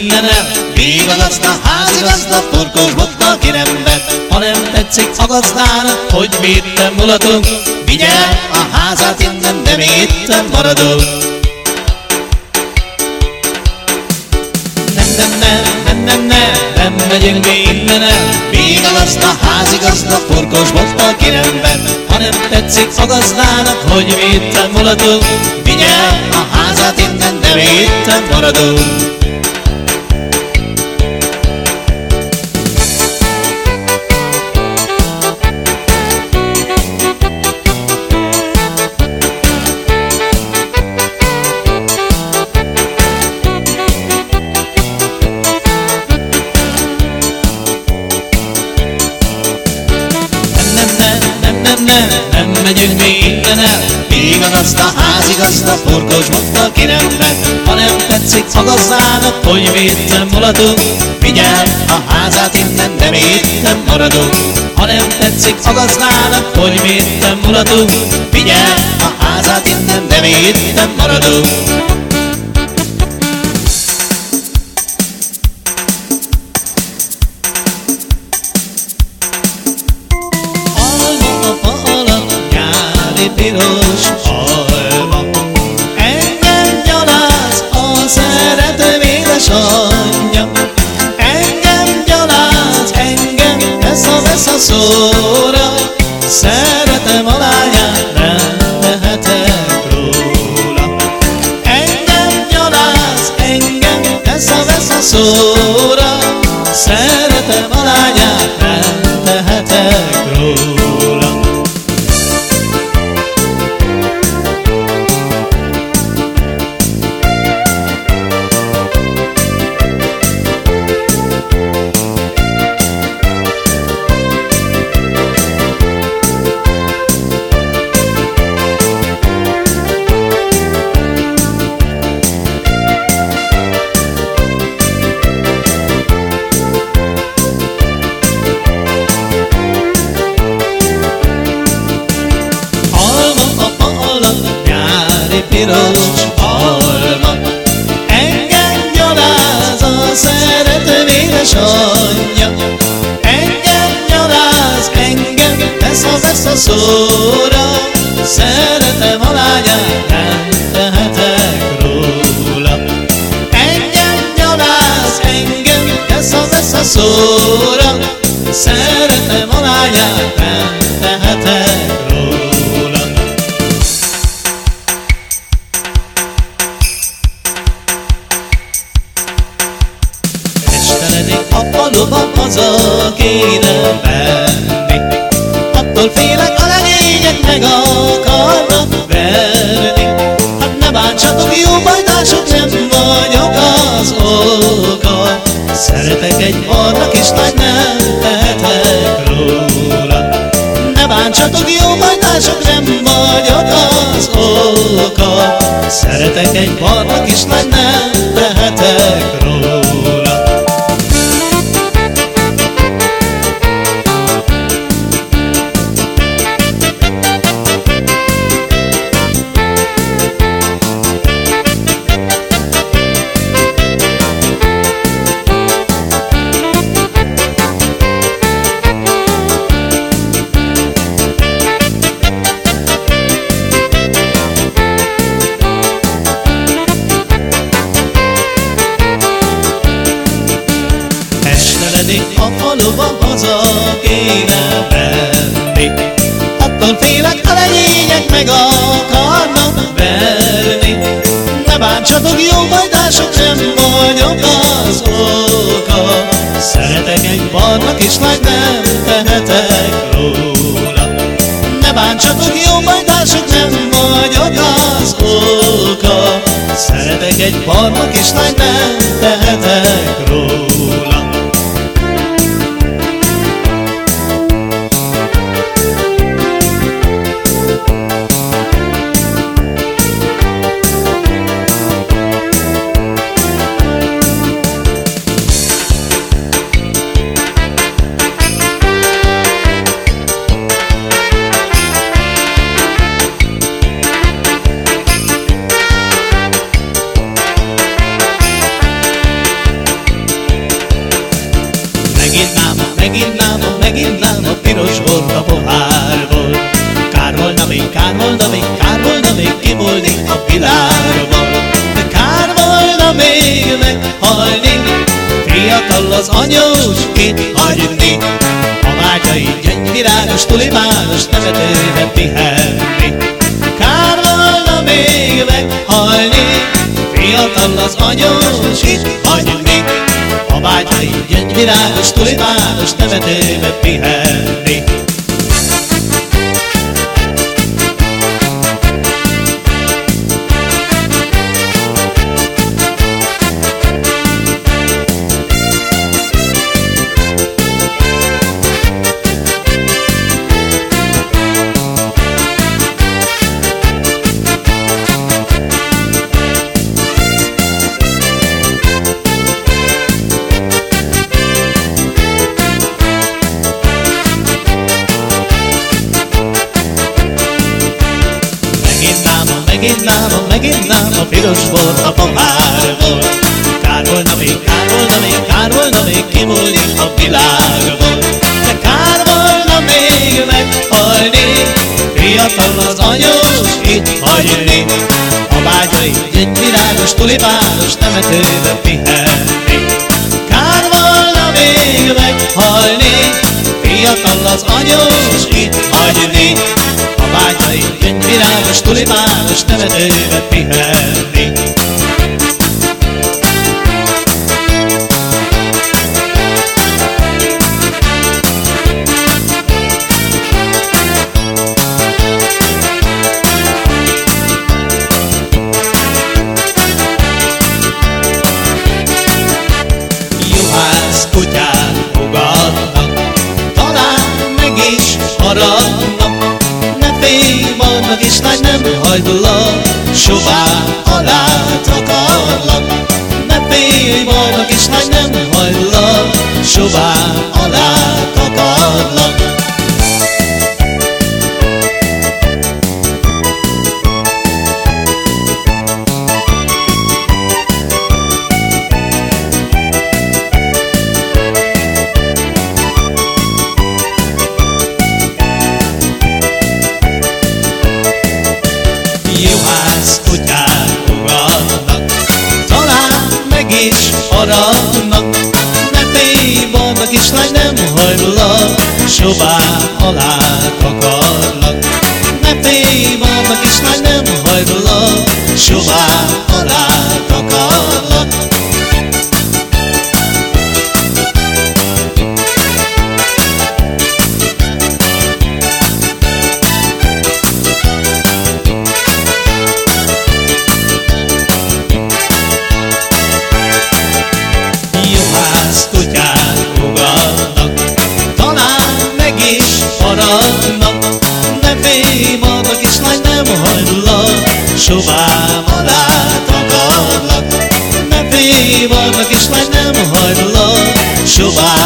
mindenen, Végigazda, házigazda, torkos botta ki nem vett, Ha nem tetszik a gazdának, hogy mi itten mulatunk, Vigyel a házát innen, de mi itten maradunk. Nem, nem, nem, nem, nem, nem, nem megyünk mi innen. El, Végigazda, házigazda, torkos botta ki nem vett, Ha nem tetszik a gazdának, hogy mi itten mulatunk, Vigyel a házát innen, de mi itten maradunk. Még a gazda, házigazda, forgós mondta ki nem vett Ha nem tetszik a gazdának, hogy itten mulatunk Vigyel a házát innen, mi itten maradunk. Ha nem tetszik a gazdának, hogy itten mulatunk Vigyel a házát innen, de mi itten maradunk édesanyja, engem gyaláz, engem vesz a vesz a szóra, szeretem a lányát, nem tehetek róla. Engem gyaláz, engem vesz a vesz a szóra, szeretem piros alma. Engem gyaláz a szerető édesanyja, engem gyaláz, engem vesz a vesz a szóra, szeretem a lányát, nem tehetek. Engem gyaláz, engem vesz a szóra, szeretem a lányát, nem a faluban haza kéne menni. Attól félek a legények meg akarnak verni. Hát ne bántsatok jó bajtások, nem vagyok az oka. Szeretek egy barna kislány, nem tehetek róla. Ne bántsatok jó bajtások, nem vagyok az oka. Szeretek egy barna kislány, nem tehetek haza kéne menni Attól félek a legények meg akarnak verni Ne bántsatok jó bajdások, nem vagyok az oka. Szeretek egy barna kislány, nem tehetek róla Ne bántsatok jó bajdások, nem vagyok az oka Szeretek egy barna kislány, nem kimolni a világból. De kár volna még meghalni, fiatal az anyós itt hagyni. A vágyai gyöngyvirágos, tulipános nevetőben pihenni. Kár volna még meghalni, fiatal az anyós itt hagyni. A vágyai gyöngyvirágos, tulipános nevetőben pihenni. Piros volt a pohárból. Kár volna még, kár volna még, kár volna még kimúlni a világból. De kár volna még meghalni, fiatal az anyós itt hagyni. A vágyai egy virágos, tulipános nevetőbe pihenni. Kár volna még meghalni, fiatal az anyós itt hagyni vágyai, gyöngyvirágos, tulipános nevetőbe barna kislány nem hajlak, sová alá takarlak. Ne félj, barna kislány maradnak, ne félj, maga kislány nem hagylak, sovám alá takarlak. Ne félj, maga kislány nem hagylak, sovám